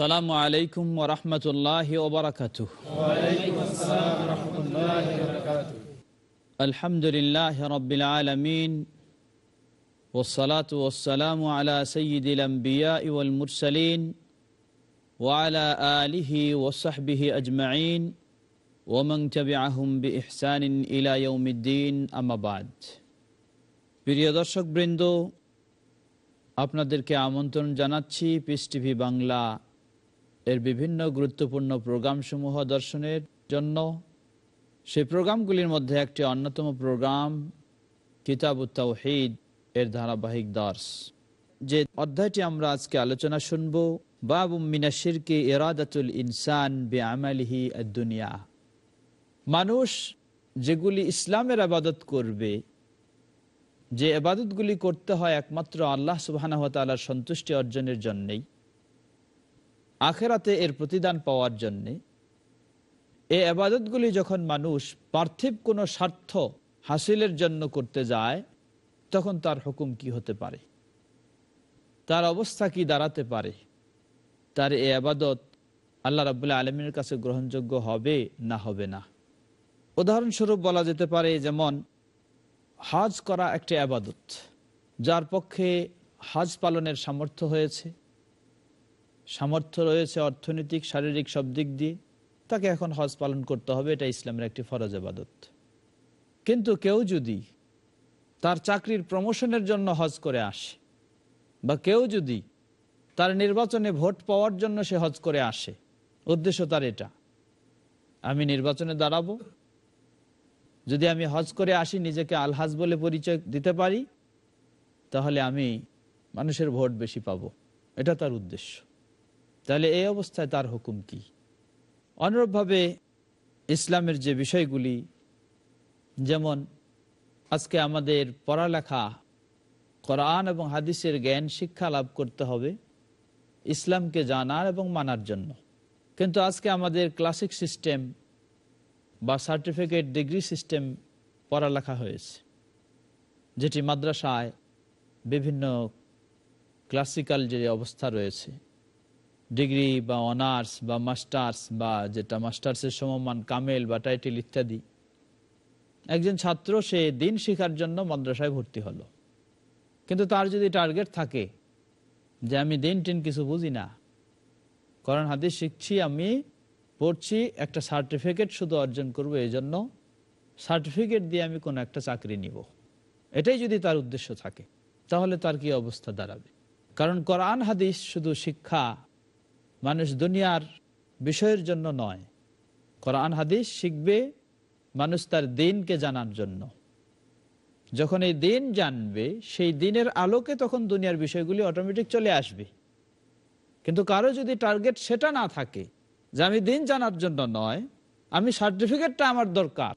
আসসালামু আলাইকুম ওরহমতুল্লাহ ওবরাকাত আলহামদুলিল্লাহ রবিল আলমিন। ওসলাত ওসালাম আলা সঈদুল আম্বিয়া ইউল মুরসালিন। ওয়ালা আলিহি ওসাহবিহি আজমাইন। ওমং চবি আহম বি ইহসান ইলায়ুদ্দিন আমাবাদ প্রিয় দর্শকবৃন্দ, আপনাদেরকে আমন্ত্রণ জানাচ্ছি পিস টিভি বাংলা এর বিভিন্ন গুরুত্বপূর্ণ প্রোগ্রামসমূহ দর্শনের জন্য। সেই প্রোগ্রামগুলির মধ্যে একটি অন্যতম প্রোগ্রাম কিতাব তাওহিদ এর ধারাবাহিক দর্শ যে অধ্যায়টি আমরা আজকে আলোচনা শুনব, বাবু মিনাশিরকে এরাদাতুল ইনসান বে আমালিহি দুনিয়া মানুষ যেগুলি ইসলামের আবাদত করবে, যে আবাদতগুলি করতে হয় একমাত্র আল্লাহ সুবাহর সন্তুষ্টি অর্জনের জন্যেই। আখেরাতে এর প্রতিদান পাওয়ার জন্যে এই আবাদতগুলি যখন মানুষ পার্থিব কোনো স্বার্থ হাসিলের জন্য করতে যায়, তখন তার হুকুম কি হতে পারে? তার অবস্থা কি দাঁড়াতে পারে? তার এ আবাদত আল্লাহ রাবুল্লাহ আলমীর কাছে গ্রহণযোগ্য হবে না হবে না? উদাহরণস্বরূপ বলা যেতে পারে যেমন, হজ করা একটি আবাদত, যার পক্ষে হজ পালনের সামর্থ্য হয়েছে সামর্থ্য রয়েছে অর্থনৈতিক, শারীরিক সব দিক দিয়ে, তাকে এখন হজ পালন করতে হবে, এটা ইসলামের একটি ফরজ আবাদত কিন্তু কেউ যদি তার চাকরির প্রমোশনের জন্য হজ করে আসে, বা কেউ যদি তার নির্বাচনে ভোট পাওয়ার জন্য সে হজ করে আসে, উদ্দেশ্য তার এটা। আমি নির্বাচনে দাঁড়াবো, যদি আমি হজ করে আসি, নিজেকে আলহাজ বলে পরিচয় দিতে পারি, তাহলে আমি মানুষের ভোট বেশি পাবো। এটা তার উদ্দেশ্য। তাহলে এই অবস্থায় তার হুকুম কি? অনুরূপভাবে ইসলামের যে বিষয়গুলি, যেমন আজকে আমাদের পড়ালেখা, কোরআন এবং হাদিসের জ্ঞান শিক্ষা লাভ করতে হবে, ইসলামকে জানার এবং মানার জন্য। কিন্তু আজকে আমাদের ক্লাসিক সিস্টেম বা সার্টিফিকেট ডিগ্রি সিস্টেম পড়ালেখা হয়েছে, যেটি মাদ্রাসায় বিভিন্ন ক্লাসিক্যাল যে অবস্থা রয়েছে ডিগ্রি বা অনার্স বা মাস্টার্স বা যেটা মাস্টার্সের সমমান কামেল বা টাইটেল ইত্যাদি। একজন ছাত্র, সে দিন শেখার জন্য মাদ্রাসায় ভর্তি হলো। কিন্তু তার যদি টার্গেট থাকে যে আমি দিন টিন কিছু বুঝি না কারণ হাদিস শিখছি, আমি পড়ছি, একটা সার্টিফিকেট শুধু অর্জন করব এই জন্য সার্টিফিকেট দিয়ে আমি কোনো একটা চাকরি নিব। এটাই যদি তার উদ্দেশ্য থাকে, তাহলে তার কি অবস্থা দাঁড়াবে? কারণ কোরআন হাদিস শুধু শিক্ষা মানুষ দুনিয়ার বিষয়ের জন্য নয়। কোরআন, হাদিস শিখবে মানুষ তার দিনকে জানার জন্য। যখন এই দিন জানবে, সেই দিনের আলোকে তখন দুনিয়ার বিষয়গুলি অটোমেটিক চলে আসবে। কিন্তু কারও যদি টার্গেট সেটা না থাকে যে আমি দিন জানার জন্য নয়, আমি সার্টিফিকেটটা আমার দরকার।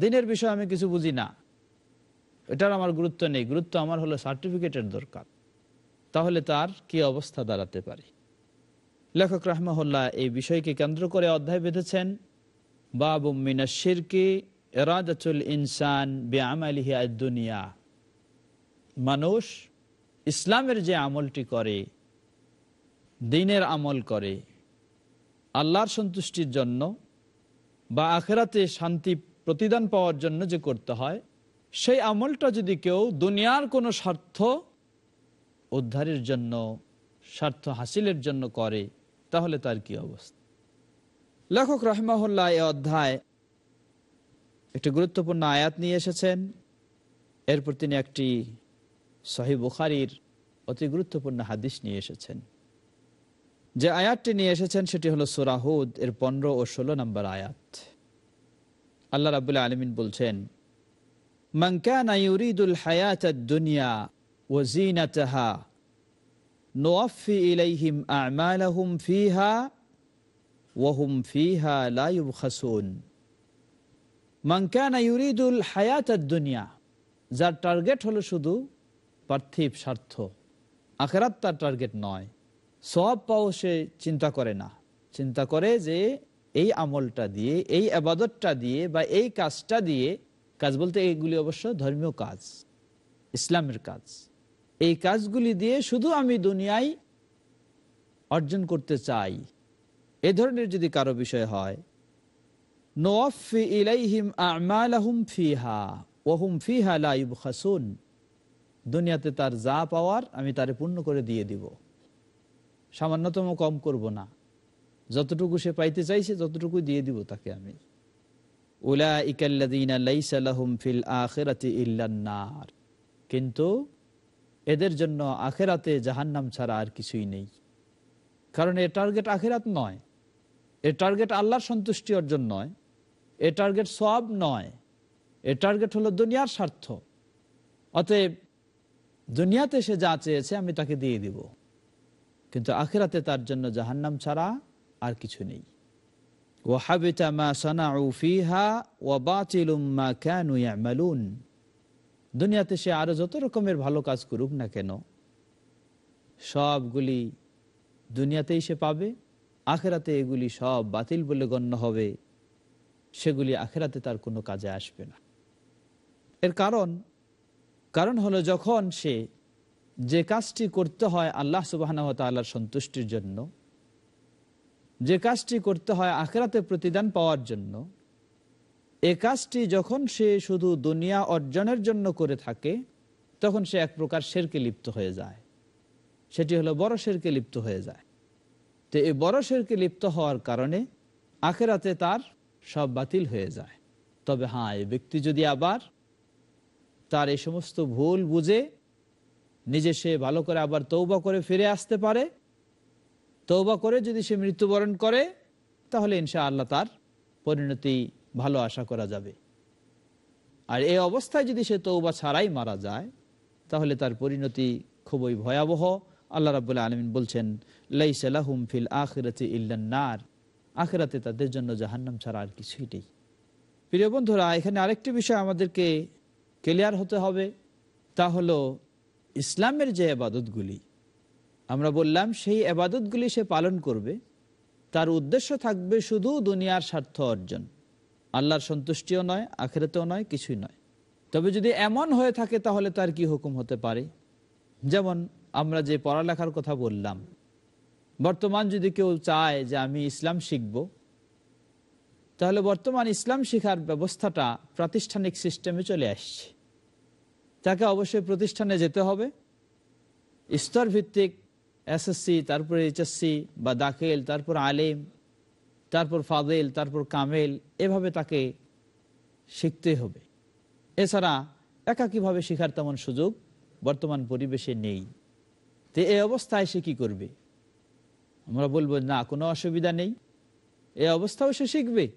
দিনের বিষয় আমি কিছু বুঝি না। এটার আমার গুরুত্ব নেই। গুরুত্ব আমার হলো সার্টিফিকেটের দরকার। তাহলে তার কি অবস্থা দাঁড়াতে পারে? লেখক রাহমাহুল্লাহ এই বিষয়কে কেন্দ্র করে অধ্যায় বেঁধেছেন বাবু মিনা মিনাশিরকে এরাদাতুল ইনসান বেআমালিহি দুনিয়া। মানুষ ইসলামের যে আমলটি করে, দিনের আমল করে, আল্লাহর সন্তুষ্টির জন্য বা আখেরাতে শান্তি প্রতিদান পাওয়ার জন্য যে করতে হয়, সেই আমলটা যদি কেউ দুনিয়ার কোনো স্বার্থ উদ্ধারের জন্য, স্বার্থ হাসিলের জন্য করে তাহলে তার কি অবস্থা? লেখক রহমাহুল্লাহ এ অধ্যায় একটি গুরুত্বপূর্ণ আয়াত নিয়ে এসেছেন। এরপর তিনি একটি সহি বুখারির অতি গুরুত্বপূর্ণ হাদিস নিয়ে এসেছেন। যে আয়াতটি নিয়ে এসেছেন সেটি হলো সুরাহুদ এর পনেরো ও ষোলো নম্বর আয়াত। আল্লাহ রাবুল্লাহ আলমিন বলছেন মঙ্কানা ইউরিদুল হায়াত দুনিয়া ও জিনাতাহা ইলাইহিম যার টার্গেট হলো শুধু পার্থিব স্বার্থ, আখেরাত তার টার্গেট নয়। সব পাও সে চিন্তা করে না। চিন্তা করে যে এই আমলটা দিয়ে, এই আবাদতটা দিয়ে বা এই কাজটা দিয়ে, কাজ বলতে এইগুলি অবশ্য ধর্মীয় কাজ, ইসলামের কাজ। এই কাজগুলি দিয়ে শুধু আমি দুনিয়ায় অর্জন করতে চাই। এ ধরনের যদি কারও বিষয় হয় নোয়াফি ইলাইহিম লাইব দুনিয়াতে তার যা পাওয়ার আমি তারে পূর্ণ করে দিয়ে দিব। সামান্যতম কম করব না। যতটুকু সে পাইতে চাইছে যতটুকু দিয়ে দিব তাকে আমি। ওলা ইকাল্লাদ ফিল আখের ইল্লান্নার কিন্তু এদের জন্য আখেরাতে জাহান্নাম ছাড়া আর কিছুই নেই। কারণ এর টার্গেট আখেরাত নয়। এর টার্গেট আল্লাহর সন্তুষ্টি অর্জন নয়। এ টার্গেট সব নয়। এর টার্গেট হলো দুনিয়ার স্বার্থ। অতএব দুনিয়াতে সে যা চেয়েছে আমি তাকে দিয়ে দিব। কিন্তু আখেরাতে তার জন্য জাহান্নাম ছাড়া আর কিছু নেই। দুনিয়াতে সে আরও যত রকমের ভালো কাজ করুক না কেন, সবগুলি দুনিয়াতেই সে পাবে, আখেরাতে এগুলি সব বাতিল বলে গণ্য হবে, সেগুলি আখেরাতে তার কোনো কাজে আসবে না। এর কারণ কারণ হলো যখন সে যে কাজটি করতে হয় আল্লাহ সুবাহ তাল্লাহর সন্তুষ্টির জন্য, যে কাজটি করতে হয় আখেরাতে প্রতিদান পাওয়ার জন্য এ কাজটি যখন সে শুধু দুনিয়া অর্জনের জন্য করে থাকে, তখন সে এক প্রকার শেরকে লিপ্ত হয়ে যায়। সেটি হলো বড় শেরকে লিপ্ত হয়ে যায়। তো এই বড় শেরকে লিপ্ত হওয়ার কারণে আখেরাতে তার সব বাতিল হয়ে যায়। তবে হ্যাঁ এই ব্যক্তি যদি আবার তার এই সমস্ত ভুল বুঝে, নিজে সে ভালো করে আবার তৌবা করে ফিরে আসতে পারে তৌবা করে যদি সে মৃত্যুবরণ করে, তাহলে ইনশা আল্লাহ তার পরিণতি ভালো আশা করা যাবে। আর এই অবস্থায় যদি সে তৌবা ছাড়াই মারা যায়, তাহলে তার পরিণতি খুবই ভয়াবহ। আল্লাহ রাবুল্লাহ আলমিন বলছেন লাইসালাহুম ফিল আখিরাতে ইল্লান্নার আখরাতে তাদের জন্য জাহান্নাম ছাড়া আর কিছুই নেই। প্রিয় বন্ধুরা, এখানে আরেকটি বিষয় আমাদেরকে ক্লিয়ার হতে হবে। তা হলো, ইসলামের যে আবাদতগুলি, আমরা বললাম সেই আবাদতগুলি সে পালন করবে, তার উদ্দেশ্য থাকবে শুধু দুনিয়ার স্বার্থ অর্জন। আল্লাহর সন্তুষ্টিও নয়, আখেরাতেও নয়, কিছুই নয়। তবে যদি এমন হয়ে থাকে তাহলে তার কি হুকুম হতে পারে? যেমন আমরা যে পড়ালেখার কথা বললাম, বর্তমান যদি কেউ চায় যে আমি ইসলাম শিখব, তাহলে বর্তমান ইসলাম শিখার ব্যবস্থাটা প্রাতিষ্ঠানিক সিস্টেমে চলে আসছে। তাকে অবশ্যই প্রতিষ্ঠানে যেতে হবে। স্তরভিত্তিক এসএসসি, তারপরে এইচএসসি বা দাখিল, তারপর আলেম তারপর ফাদেল, তারপর কামেল, এভাবে তাকে শিখতে হবে। এছাড়া একাকীভাবে শেখার তেমন সুযোগ বর্তমান পরিবেশে নেই। তো এই অবস্থায় সে কি করবে? আমরা বলব, না, কোনো অসুবিধা নেই। এই অবস্থাও সে শিখবে।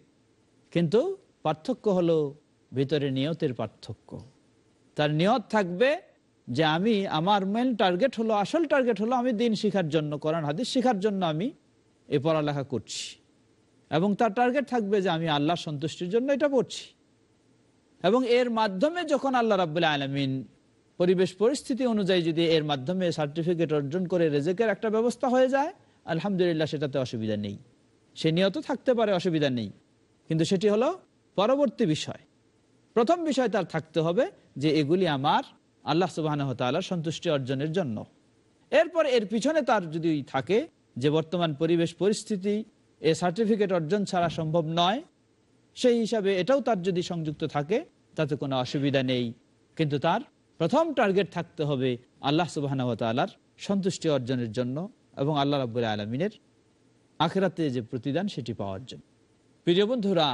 কিন্তু পার্থক্য হলো ভিতরে নিয়তের পার্থক্য। তার নিয়ত থাকবে যে আমি আমার মেন টার্গেট হলো, আসল টার্গেট হলো আমি দিন শিখার জন্য করান হাদিস শিখার জন্য আমি এ পড়ালেখা করছি। এবং তার টার্গেট থাকবে যে আমি আল্লাহর সন্তুষ্টির জন্য এটা পড়ছি। এবং এর মাধ্যমে যখন আল্লাহ রাবুল্লাহ আলমিন পরিবেশ পরিস্থিতি অনুযায়ী যদি এর মাধ্যমে সার্টিফিকেট অর্জন করে রেজেকের একটা ব্যবস্থা হয়ে যায়, আলহামদুলিল্লাহ সেটাতে অসুবিধা নেই। সে নিয়ত থাকতে পারে, অসুবিধা নেই। কিন্তু সেটি হলো পরবর্তী বিষয়। প্রথম বিষয় তার থাকতে হবে যে এগুলি আমার আল্লাহ সুবাহ সন্তুষ্টি অর্জনের জন্য। এরপর এর পিছনে তার যদি থাকে যে বর্তমান পরিবেশ পরিস্থিতি এ সার্টিফিকেট অর্জন ছাড়া সম্ভব নয়। সেই হিসাবে এটাও তার যদি সংযুক্ত থাকে, তাতে কোনো অসুবিধা নেই। কিন্তু তার প্রথম টার্গেট থাকতে হবে আল্লাহ সুবাহর সন্তুষ্টি অর্জনের জন্য এবং আল্লাহ রাবুল্লাহ আলমিনের আখেরাতে যে প্রতিদান সেটি পাওয়ার জন্য। প্রিয় বন্ধুরা,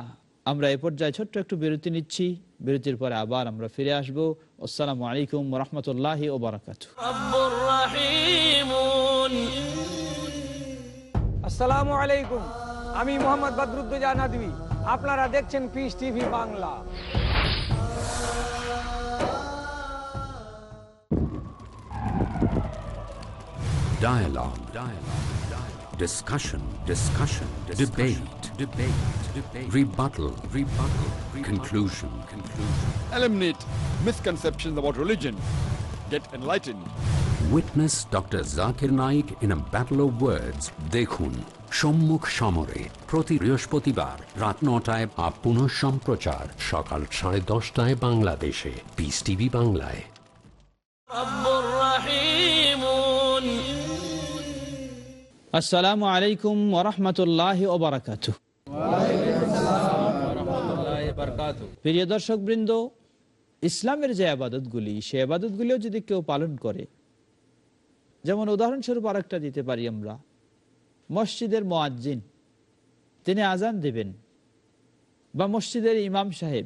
আমরা এ পর্যায়ে ছোট্ট একটু বিরতি নিচ্ছি। বিরতির পরে আবার আমরা ফিরে আসব। আসসালামু আলাইকুম রহমতুল্লাহ ওবরাকাত আসসালামু আলাইকুম আমি মোহাম্মদ বদরুদ্দোজা নাদবি আপনারা দেখছেন peace TV Bangla Dialogue. Dialogue. Dialogue. Discussion. Discussion. Debate. Debate. Debate. Rebuttal. Rebuttal. Conclusion. Conclusion. eliminate misconceptions about religion, get enlightened. Witness doctor Zakir Naik in a battle of words দেখুন সম্মুখ সমরে প্রতি বৃহস্পতিবার রাত নটায় আপন সম্প্রচার সকাল সাড়ে দশটায় বাংলাদেশে পিস টিভি বাংলায় আসসালামু আলাইকুম ওরহমতুল্লাহ ওবরাকাত প্রিয় দর্শক বৃন্দ ইসলামের যে আবাদতগুলি, সে আবাদতগুলিও যদি কেউ পালন করে যেমন উদাহরণস্বরূপ আরেকটা দিতে পারি আমরা। মসজিদের মোয়াজ্জিন, তিনি আজান দেবেন। বা মসজিদের ইমাম সাহেব,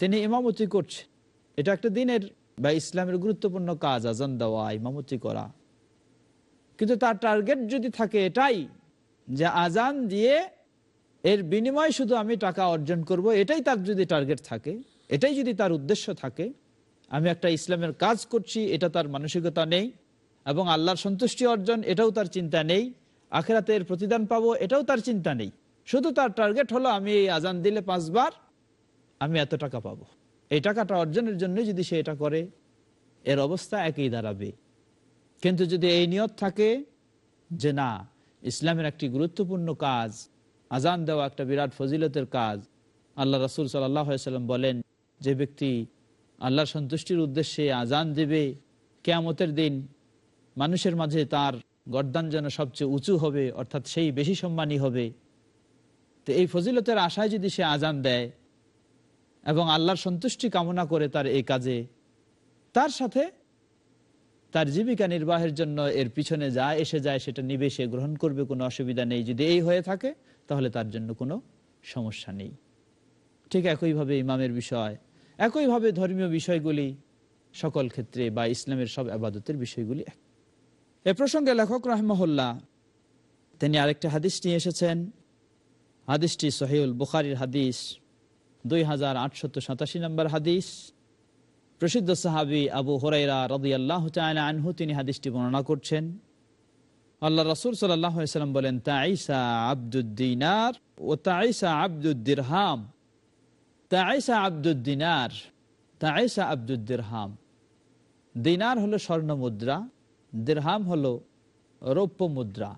তিনি ইমামতি করছে এটা একটা দিনের বা ইসলামের গুরুত্বপূর্ণ কাজ, আজান দেওয়া, ইমামতি করা। কিন্তু তার টার্গেট যদি থাকে এটাই, যে আজান দিয়ে এর বিনিময়ে শুধু আমি টাকা অর্জন করব, এটাই তার যদি টার্গেট থাকে, এটাই যদি তার উদ্দেশ্য থাকে, আমি একটা ইসলামের কাজ করছি, এটা তার মানসিকতা নেই এবং আল্লাহর সন্তুষ্টি অর্জন, এটাও তার চিন্তা নেই। আখেরাতের প্রতিদান পাবো, এটাও তার চিন্তা নেই। শুধু তার টার্গেট হলো আমি এই আজান দিলে পাঁচবার আমি এত টাকা পাবো। এই টাকাটা অর্জনের জন্য যদি সে এটা করে, এর অবস্থা একই দাঁড়াবে। কিন্তু যদি এই নিয়ত থাকে যে না, ইসলামের একটি গুরুত্বপূর্ণ কাজ আজান দেওয়া একটা বিরাট ফজিলতের কাজ, আল্লাহ রসুল সাল্লাম বলেন, যে ব্যক্তি আল্লাহর সন্তুষ্টির উদ্দেশ্যে আজান দেবে, কেয়ামতের দিন মানুষের মাঝে তার গর্দান যেন সবচেয়ে উঁচু হবে, অর্থাৎ সেই বেশি সম্মানী হবে। তো এই ফজিলতের আশায় যদি সে আজান দেয় এবং আল্লাহর সন্তুষ্টি কামনা করে তার এই কাজে, তার সাথে তার জীবিকা নির্বাহের জন্য এর পিছনে যা এসে যায় সেটা নিবে, সে গ্রহণ করবে, কোনো অসুবিধা নেই। যদি এই হয়ে থাকে, তাহলে তার জন্য কোনো সমস্যা নেই। ঠিক একইভাবে ইমামের বিষয়, একইভাবে ধর্মীয় বিষয়গুলি সকল ক্ষেত্রে বা ইসলামের সব আবাদতের বিষয়গুলি এক এ প্রসঙ্গে লেখক রহমহল্লা তিনি আরেকটা হাদিস নিয়ে এসেছেন। হাদিসটি সহিউল বুখারির হাদিস, দুই হাজার আটশত সাতাশি নম্বর হাদিস। প্রসিদ্ধ সাহাবি আবু হরাইরা রদি আল্লাহ আনহু তিনি হাদিসটি বর্ণনা করছেন। আল্লাহ রসুল সাল্লাম বলেন তাইসা আব্দুদ্দিনার ও তাইসা আব্দুদ্দিরহাম তাইসা আব্দুদ্দিনার তাইসা আব্দুদ্দিরহাম দিনার হলো স্বর্ণ মুদ্রা দিরহাম হলো রৌপ্য মুদ্রা।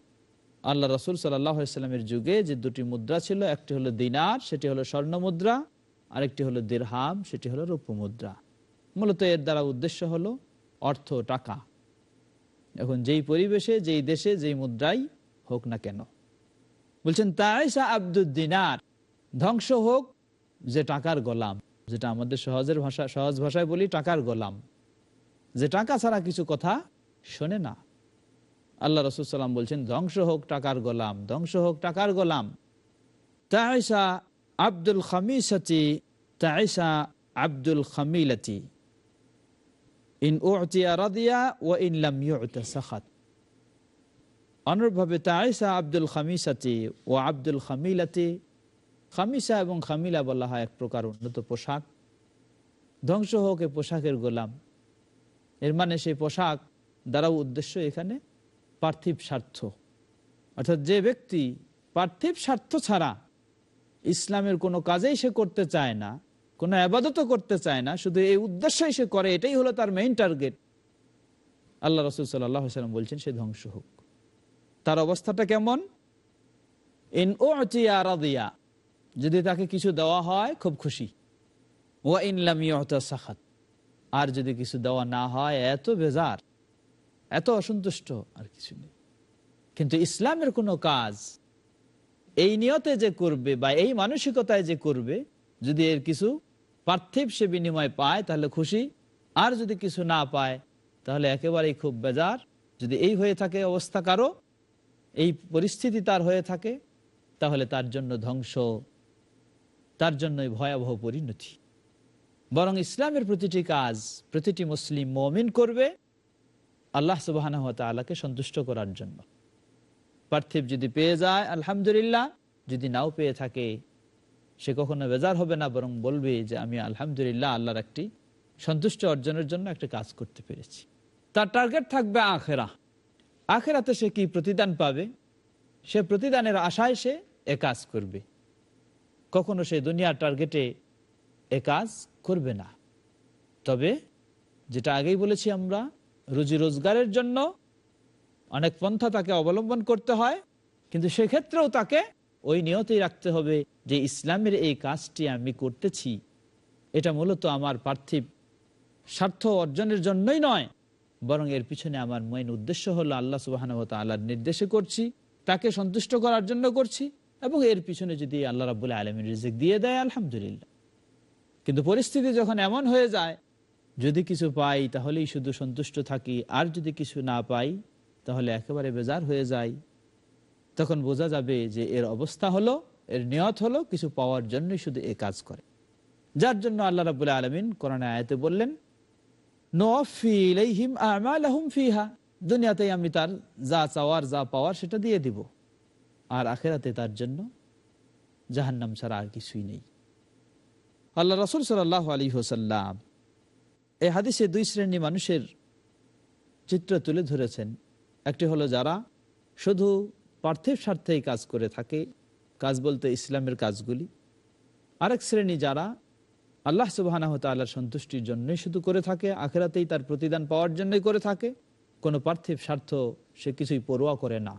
আল্লাহ রসুল সাল্লামের যুগে যে দুটি মুদ্রা ছিল, একটি হলো দিনার, সেটি হলো স্বর্ণ মুদ্রা, আরেকটি হলো দিরহাম সেটি হলো রৌপ্য মুদ্রা। মূলত এর দ্বারা উদ্দেশ্য হলো অর্থ, টাকা। এখন যেই পরিবেশে, যেই দেশে, যেই মুদ্রাই হোক না কেন। বলছেন, তাইসা আব্দুদ্দিনার ধ্বংস হোক যে টাকার গোলাম। যেটা আমাদের সহজের ভাষা, সহজ ভাষায় বলি, টাকার গোলাম। যে টাকা ছাড়া কিছু কথা শোনে না। আল্লাহ রসুলাম বলছেন, ধ্বংস হোক টাকার গোলাম, ধ্বংস হোক টাকার গোলাম। তাইসা আব্দুল খামিসাতি, তাইসা আব্দুল খামিলাতি। ইন ও ইন লাম ইউতা সাখাত। অনুরূপভাবে তাইসা আব্দুল খামিসাতি ও আব্দুল খামিলাতি, খামিসা এবং খামিলা বলা হয় এক প্রকার উন্নত পোশাক। ধ্বংস হোক এ পোশাকের গোলাম। এর মানে সেই পোশাক দ্বারাও উদ্দেশ্য এখানে পার্থিব স্বার্থ। অর্থাৎ যে ব্যক্তি পার্থিব স্বার্থ ছাড়া ইসলামের কোনো কাজেই সে করতে চায় না, কোনো আবাদতও করতে চায় না, শুধু এই উদ্দেশ্যই সে করে, এটাই হলো তার মেইন টার্গেট আল্লাহ রসুল সাল্লাহ সাল্লাম বলছেন, সে ধ্বংস হোক। তার অবস্থাটা কেমন? ইন ও দিয়া যদি তাকে কিছু দেওয়া হয়, খুব খুশি। ও ইনলাম সাখাত, আর যদি কিছু দেওয়া না হয়, এত বেজার। এত অসন্তুষ্ট আর কিছু নেই। কিন্তু ইসলামের কোনো কাজ এই নিয়তে যে করবে বা এই মানসিকতায় যে করবে, যদি এর কিছু পার্থিব সে বিনিময় পায়, তাহলে খুশি। আর যদি কিছু না পায়, তাহলে একেবারেই খুব বেজার। যদি এই হয়ে থাকে অবস্থা কারও, এই পরিস্থিতি তার হয়ে থাকে, তাহলে তার জন্য ধ্বংস, তার জন্যই ভয়াবহ পরিণতি। বরং ইসলামের প্রতিটি কাজ, প্রতিটি মুসলিম মমিন করবে। আল্লাহ সুবাহ আলাকে সন্তুষ্ট করার জন্য। পার্থিব যদি পেয়ে যায়, আলহামদুলিল্লাহ। যদি নাও পেয়ে থাকে, সে কখনো বেজার হবে না, বরং বলবে যে, আমি আলহামদুলিল্লাহ আল্লাহর একটি সন্তুষ্ট অর্জনের জন্য একটা কাজ করতে পেরেছি। তার টার্গেট থাকবে আখেরা। আখেরাতে সে কি প্রতিদান পাবে? সে প্রতিদানের আশায় সে এ কাজ করবে। কখনো সে দুনিয়ার টার্গেটে এ কাজ করবে না। তবে, যেটা আগেই বলেছি আমরা রুজি রোজগারের জন্য অনেক পন্থা তাকে অবলম্বন করতে হয়, কিন্তু সেক্ষেত্রেও তাকে ওই নিয়তেই রাখতে হবে যে ইসলামের এই কাজটি আমি করতেছি। এটা মূলত আমার পার্থিব স্বার্থ অর্জনের জন্যই নয়, বরং এর পিছনে আমার মেন উদ্দেশ্য হলো আল্লাহ সুবাহান আল্লাহর নির্দেশে করছি, তাকে সন্তুষ্ট করার জন্য করছি, এবং এর পিছনে যদি আল্লাহ রাবুল্লাহ আলমীর রিজিক দিয়ে দেয়, আলহামদুলিল্লাহ। কিন্তু পরিস্থিতি যখন এমন হয়ে যায় যদি কিছু পাই, তাহলেই শুধু সন্তুষ্ট থাকি। আর যদি কিছু না পাই, তাহলে একেবারে বেজার হয়ে যায় তখন বোঝা যাবে যে এর অবস্থা হলো, এর নিয়ত হলো কিছু পাওয়ার জন্যই শুধু এ কাজ করে। যার জন্য আল্লাহ রাবুল্লাহ আলমিন কোরআন আয়তে বললেন ফিহা। দুনিয়াতেই আমি তার যা চাওয়ার, যা পাওয়ার সেটা দিয়ে দিব। আর আখেরাতে তার জন্য জাহান্নাম ছাড়া আর কিছুই নেই। আল্লাহ রসুল সাল্লাহ আলী হোসাল্লাম এই হাদিসে দুই শ্রেণি মানুষের চিত্র তুলে ধরেছেন। একটি হলো যারা শুধু পার্থিব স্বার্থেই কাজ করে থাকে, কাজ বলতে ইসলামের কাজগুলি। আরেক শ্রেণি যারা আল্লাহ সুবাহানাহ তাল্লাহর সন্তুষ্টির জন্যই শুধু করে থাকে, আখেরাতেই তার প্রতিদান পাওয়ার জন্যই করে থাকে। কোনো পার্থিব স্বার্থ সে কিছুই পড়ুয়া করে না।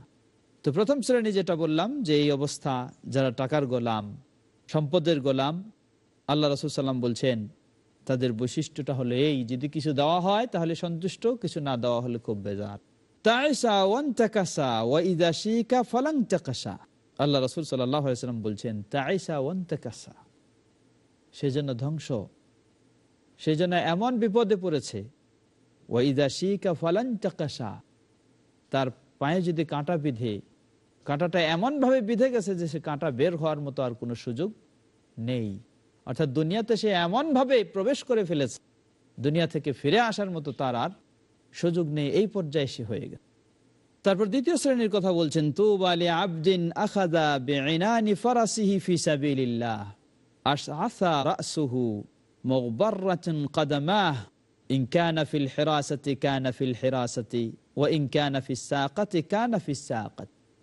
তো প্রথম শ্রেণি যেটা বললাম, যে এই অবস্থা, যারা টাকার গোলাম, সম্পদের গোলাম, আল্লাহ রসুল সাল্লাম বলছেন তাদের বৈশিষ্ট্যটা হলো এই, যদি কিছু দেওয়া হয় তাহলে সন্তুষ্ট, কিছু না দেওয়া হলে খুব বেজার। আল্লাহ রসুল সাল্লাম বলছেন তেকাসা। সেজন্য ধ্বংস সেজন্য এমন বিপদে পড়েছে। ওয়াইদা শিকা ফালান চাকাশা তার পায়ে যদি কাঁটা বিধে, কাঁটাটা এমনভাবে বিধে গেছে যে সে কাঁটা বের হওয়ার মতো আর কোনো সুযোগ নেই। অর্থাৎ দুনিয়াতে সে এমনভাবে প্রবেশ করে ফেলেছে, দুনিয়া থেকে ফিরে আসার মতো তার আর সুযোগ নেই, এই পর্যায়ে সে হয়ে গেছে। তারপর দ্বিতীয় শ্রেণির কথা বলছেন তু বালি আবদিন আখাদা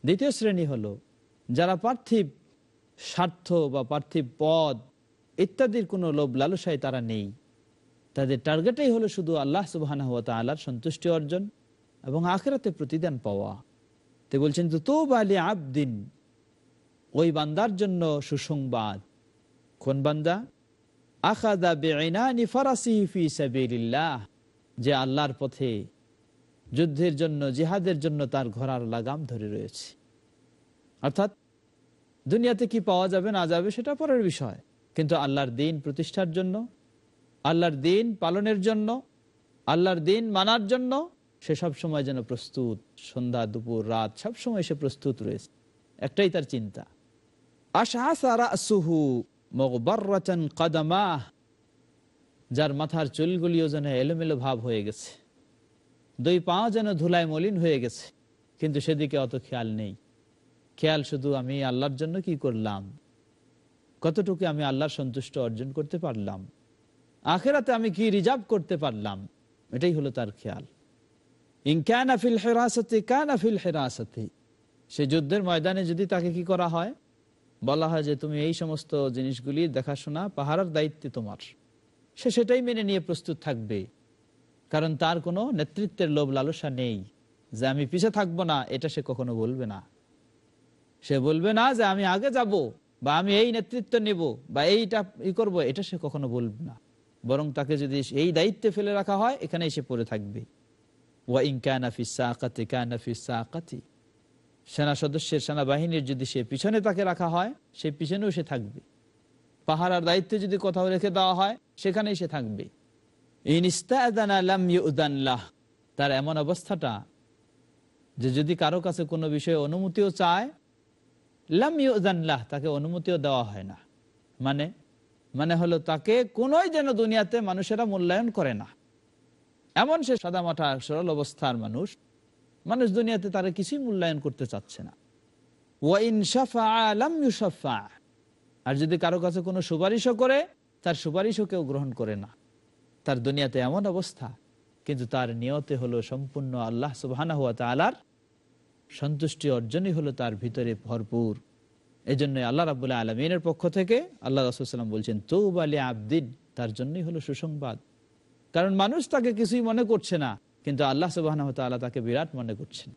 দ্বিতীয় শ্রেণি হলো, যারা পার্থিব স্বার্থ বা পার্থিব পদ ইত্যাদির কোনো লোভ লালসায় তারা নেই। তাদের টার্গেটেই হলো শুধু আল্লাহ সুবাহ আল্লাহর সন্তুষ্টি অর্জন এবং আখেরাতে প্রতিদান পাওয়া। তে বলছেন, তো বালি আবদিন, ওই বান্দার জন্য সুসংবাদ। কোন বান্দা? আখাদা যে আল্লাহর পথে যুদ্ধের জন্য, জিহাদের জন্য তার ঘোড়ার লাগাম ধরে রয়েছে। অর্থাৎ দুনিয়াতে কি পাওয়া যাবে না যাবে সেটা পরের বিষয়। কিন্তু আল্লাহর দিন প্রতিষ্ঠার জন্য, আল্লাহর দিন পালনের জন্য, আল্লাহর দিন মানার জন্য সে সব সময় যেন প্রস্তুত। সন্ধ্যা, দুপুর, রাত, সব সময় সে প্রস্তুত রয়েছে। একটাই তার চিন্তা। আশাহু কাদামাহ। যার মাথার চুলগুলিও যেন এলোমেলো ভাব হয়ে গেছে। দুই পা যেন ধুলায় মলিন হয়ে গেছে। কিন্তু সেদিকে অত খেয়াল নেই। খেয়াল শুধু আমি আল্লাহর জন্য কি করলাম? কতটুকু আমি আল্লাহর সন্তুষ্ট অর্জন করতে পারলাম? আখেরাতে আমি কি রিজার্ভ করতে পারলাম? এটাই হলো তার খেয়াল। ইনকানাফিল হেরাসতে কানাফিল হেরাসতে। সে যুদ্ধের ময়দানে যদি তাকে কি করা হয়? বলা হয় যে তুমি এই সমস্ত জিনিসগুলি দেখাশোনা, পাহারার দায়িত্বে তোমার। সে সেটাই মেনে নিয়ে প্রস্তুত থাকবে। কারণ তার কোনো নেতৃত্বের লোভ লালসা নেই যে আমি পিছে থাকব না, এটা সে কখনো বলবে না। সে বলবে না যে আমি আগে যাব। বা আমি এই নেতৃত্ব নেব বা এইটা ই করব, এটা সে কখনো বলবে না। বরং তাকে যদি এই দায়িত্বে ফেলে রাখা হয় এখানে এসে পড়ে থাকবে। সেনা সদস্যের সেনাবাহিনীর যদি সে পিছনে তাকে রাখা হয়, সে পিছনেও সে থাকবে। পাহারার দায়িত্বে যদি কোথাও রেখে দেওয়া হয়, সেখানেই সে থাকবে। তার এমন অবস্থাটা যে যদি কারও কাছে কোনো বিষয়ে অনুমতিও চায় লাম তাকে অনুমতিও দেওয়া হয় না। মানে মানে হলো তাকে কোনোই যেন দুনিয়াতে মানুষেরা মূল্যায়ন করে না। এমন সে সাদামাঠা সরল অবস্থার মানুষ মানুষ দুনিয়াতে তারা কিছুই মূল্যায়ন করতে চাচ্ছে না। আর যদি কারও কাছে কোনো সুপারিশও করে, তার সুপারিশও কেউ গ্রহণ করে না। তার দুনিয়াতে এমন অবস্থা, কিন্তু তার নিয়তে হলো সম্পূর্ণ আল্লাহ সুবাহানা হুয়া তালার সন্তুষ্টি অর্জনই হলো তার ভিতরে ভরপুর। এই জন্য আল্লাহ রাবুল্লাহ আলমিনের পক্ষ থেকে আল্লাহ রসুলাম বলছেন, তৌব আলী আবদিন তার জন্যই হলো সুসংবাদ। কারণ মানুষ তাকে কিছুই মনে করছে না, কিন্তু আল্লাহ সুবাহ তাল্লাহ তাকে বিরাট মনে করছেন।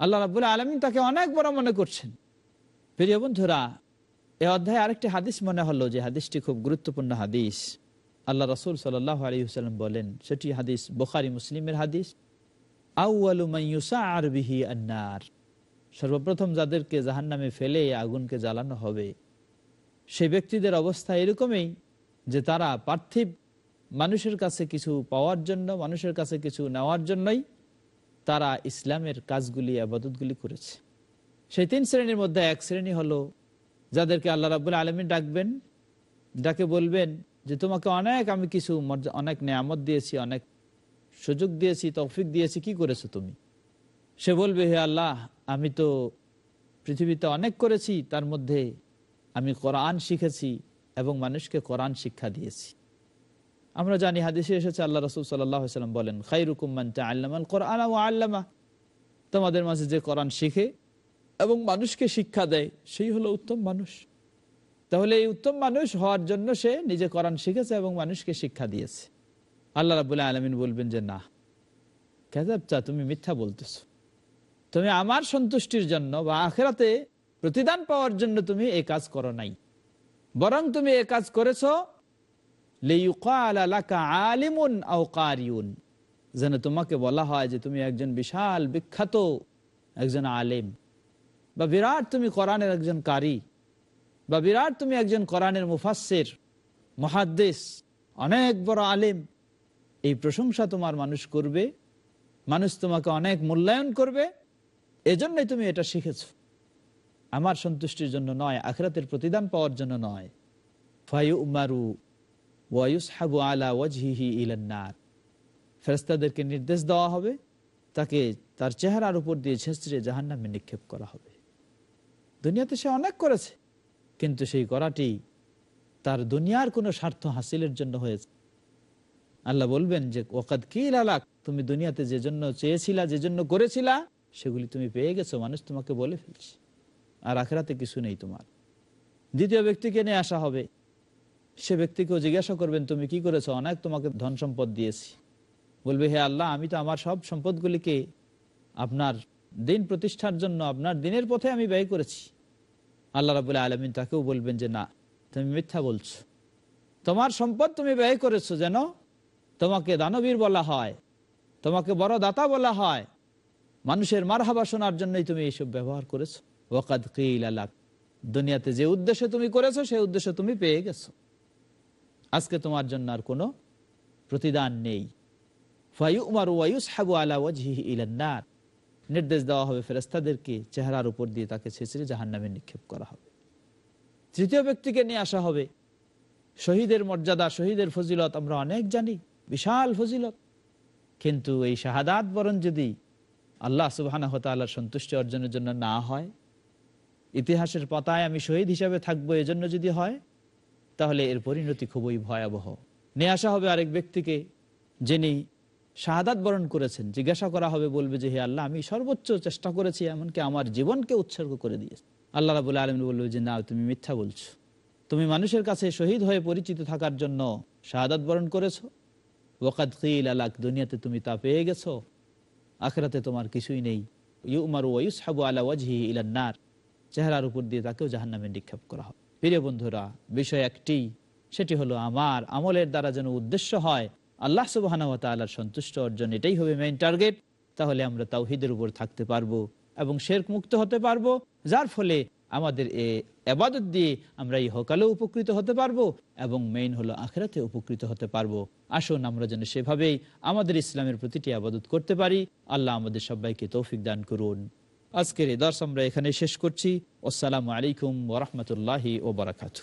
আল্লাহ রাবুল্লাহ আলমিন তাকে অনেক বড় মনে করছেন। প্রিয় বন্ধুরা, এ অধ্যায়ে আরেকটি হাদিস মনে হলো যে হাদিসটি খুব গুরুত্বপূর্ণ হাদিস। আল্লাহ রসুল সাল্লাহ আলী হুসাল্লাম বলেন, সেটি হাদিস বোখারি, মুসলিমের হাদিস। সর্বপ্রথম যাদেরকে জাহান নামে ফেলে আগুনকে জ্বালানো হবে, সেই ব্যক্তিদের অবস্থা এরকমই যে তারা পার্থিব, মানুষের কাছে কিছু পাওয়ার জন্য, মানুষের কাছে কিছু নেওয়ার জন্যই তারা ইসলামের কাজগুলি, আবাদতগুলি করেছে। সেই তিন শ্রেণির মধ্যে এক শ্রেণি হলো যাদেরকে আল্লাহ রাবুল আলমী ডাকবেন, ডাকে বলবেন যে, তোমাকে অনেক আমি কিছু অনেক নেয়ামত দিয়েছি, অনেক সুযোগ দিয়েছি, তৌফিক দিয়েছি, কি করেছ তুমি? সে বলবে, হে আল্লাহ, আমি তো পৃথিবীতে অনেক করেছি, তার মধ্যে আমি কোরআন শিখেছি এবং মানুষকে কোরআন শিক্ষা দিয়েছি। আমরা জানি, হাদিসে এসেছে, আল্লাহ রসুল সাল্লাম বলেন খাইরুকুমান আল্লামাল কোরআন ও আল্লামা। তোমাদের মাঝে যে কোরআন শিখে এবং মানুষকে শিক্ষা দেয়, সেই হলো উত্তম মানুষ। তাহলে এই উত্তম মানুষ হওয়ার জন্য সে নিজে কোরআন শিখেছে এবং মানুষকে শিক্ষা দিয়েছে। আল্লাহ রাবুল্লাহ আলমিন বলবেন যে, না চা তুমি মিথ্যা বলতেছ। তুমি আমার সন্তুষ্টির জন্য বা আখেরাতে প্রতিদান পাওয়ার জন্য তুমি এ কাজ করো নাই। বরং তুমি এ কাজ করেছ আলিমুন যেন তোমাকে বলা হয় যে, তুমি একজন বিশাল বিখ্যাত একজন আলিম। বা বিরাট তুমি কোরআনের একজন কারি। বা বিরাট তুমি একজন কোরআনের মুফাসের মহাদ্দেশ অনেক বড় আলিম। এই প্রশংসা তোমার মানুষ করবে, মানুষ তোমাকে অনেক মূল্যায়ন করবে, এজন্যই তুমি এটা শিখেছ। আমার সন্তুষ্টির জন্য নয়, আখরাতের প্রতিদান পাওয়ার জন্য নয়। ফায়ু উমারু ওয়ায়ুস হাবু আলা ওয়াজহিহি ইলান্নার ফেরস্তাদেরকে নির্দেশ দেওয়া হবে, তাকে তার চেহারার উপর দিয়ে ছেঁচড়ে জাহান নামে নিক্ষেপ করা হবে। দুনিয়াতে সে অনেক করেছে, কিন্তু সেই করাটি তার দুনিয়ার কোনো স্বার্থ হাসিলের জন্য হয়েছে। আল্লাহ বলবেন যে ওকাদ কি লালাক তুমি দুনিয়াতে যে জন্য চেয়েছিলা, যে জন্য করেছিলা, সেগুলি তুমি পেয়ে গেছো, মানুষ তোমাকে বলে ফেলছে। আর আখেরাতে কিছু নেই তোমার। দ্বিতীয় ব্যক্তিকে নিয়ে আসা হবে। সে ব্যক্তিকেও জিজ্ঞাসা করবেন, তুমি কি করেছ? অনেক তোমাকে ধন সম্পদ দিয়েছি। বলবে, হে আল্লাহ, আমি তো আমার সব সম্পদগুলিকে আপনার দিন প্রতিষ্ঠার জন্য, আপনার দিনের পথে আমি ব্যয় করেছি। আল্লাহ রাবুল্লাহ আলমিন তাকেও বলবেন যে, না, তুমি মিথ্যা বলছো। তোমার সম্পদ তুমি ব্যয় করেছ যেন তোমাকে দানবীর বলা হয়, তোমাকে বড় দাতা বলা হয়। মানুষের মারহাবা শোনার জন্যই তুমি এইসব ব্যবহার করেছ। ওকাদ দুনিয়াতে যে উদ্দেশ্যে তুমি করেছ সেই উদ্দেশ্য তুমি পেয়ে গেছো। আজকে তোমার জন্য আর কোনো প্রতিদান নেই। নির্দেশ দেওয়া হবে ফেরেস্তাদেরকে চেহারার উপর দিয়ে তাকে ছেঁচড়ে জাহান নামে নিক্ষেপ করা হবে। তৃতীয় ব্যক্তিকে নিয়ে আসা হবে। শহীদের মর্যাদা, শহীদের ফজিলত আমরা অনেক জানি। বিশাল ফজিলত। কিন্তু এই শাহাদাত বরণ যদি আল্লাহ সুবাহ সন্তুষ্টি অর্জনের জন্য না হয়, ইতিহাসের পাতায় আমি শহীদ হিসাবে থাকব এজন্য যদি হয়, তাহলে এর পরিণতি খুবই ভয়াবহ। নিয়ে আসা হবে আরেক ব্যক্তিকে যিনি শাহাদাত বরণ করেছেন, জিজ্ঞাসা করা হবে, বলবে যে, হে আল্লাহ, আমি সর্বোচ্চ চেষ্টা করেছি, এমনকি আমার জীবনকে উৎসর্গ করে দিয়েছি। আল্লাহ রাবুল আলম বলবে যে, না, তুমি মিথ্যা বলছো। তুমি মানুষের কাছে শহীদ হয়ে পরিচিত থাকার জন্য শাহাদাত বরণ করেছ। ওকাদ খিল আলাক, দুনিয়াতে তুমি তা পেয়ে গেছো, আখরাতে তোমার কিছুই নেই। ইউমার ওয়ুস হাবু আলা ওয়াজহি ইলান্নার চেহারার উপর দিয়ে তাকেও জাহান্নামে নিক্ষেপ করা হবে। প্রিয় বন্ধুরা, বিষয় একটি, সেটি হলো আমার আমলের দ্বারা যেন উদ্দেশ্য হয়, আল্লাহ সুবাহর সন্তুষ্ট অর্জন, এটাই হবে মেইন টার্গেট তাহলে আমরা তাওহিদের উপর থাকতে পারব এবং শেরক মুক্ত হতে পারব, যার ফলে আমাদের এ আবাদত দিয়ে আমরা এই হকালেও উপকৃত হতে পারব এবং মেইন হলো আখেরাতে উপকৃত হতে পারব। আসুন আমরা যেন সেভাবেই আমাদের ইসলামের প্রতিটি আবাদত করতে পারি। আল্লাহ আমাদের সবাইকে তৌফিক দান করুন। আজকের এ দর্শ আমরা এখানে শেষ করছি। আসসালামু আলাইকুম ওরহমতুল্লাহি ওবরাকাতু